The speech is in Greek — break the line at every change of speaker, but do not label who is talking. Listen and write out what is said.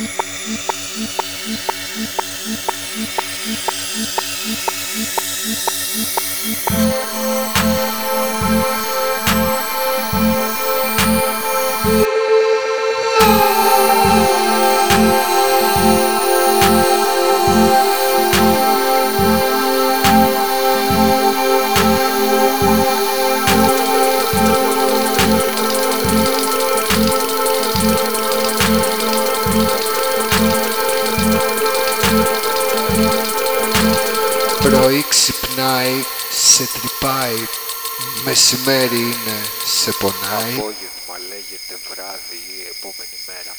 Thank you. Πρωί ξυπνάει, σε τρυπάει, μεσημέρι είναι, σε πονάει. Απόγευμα λέγεται βράδυ ή επόμενη μέρα.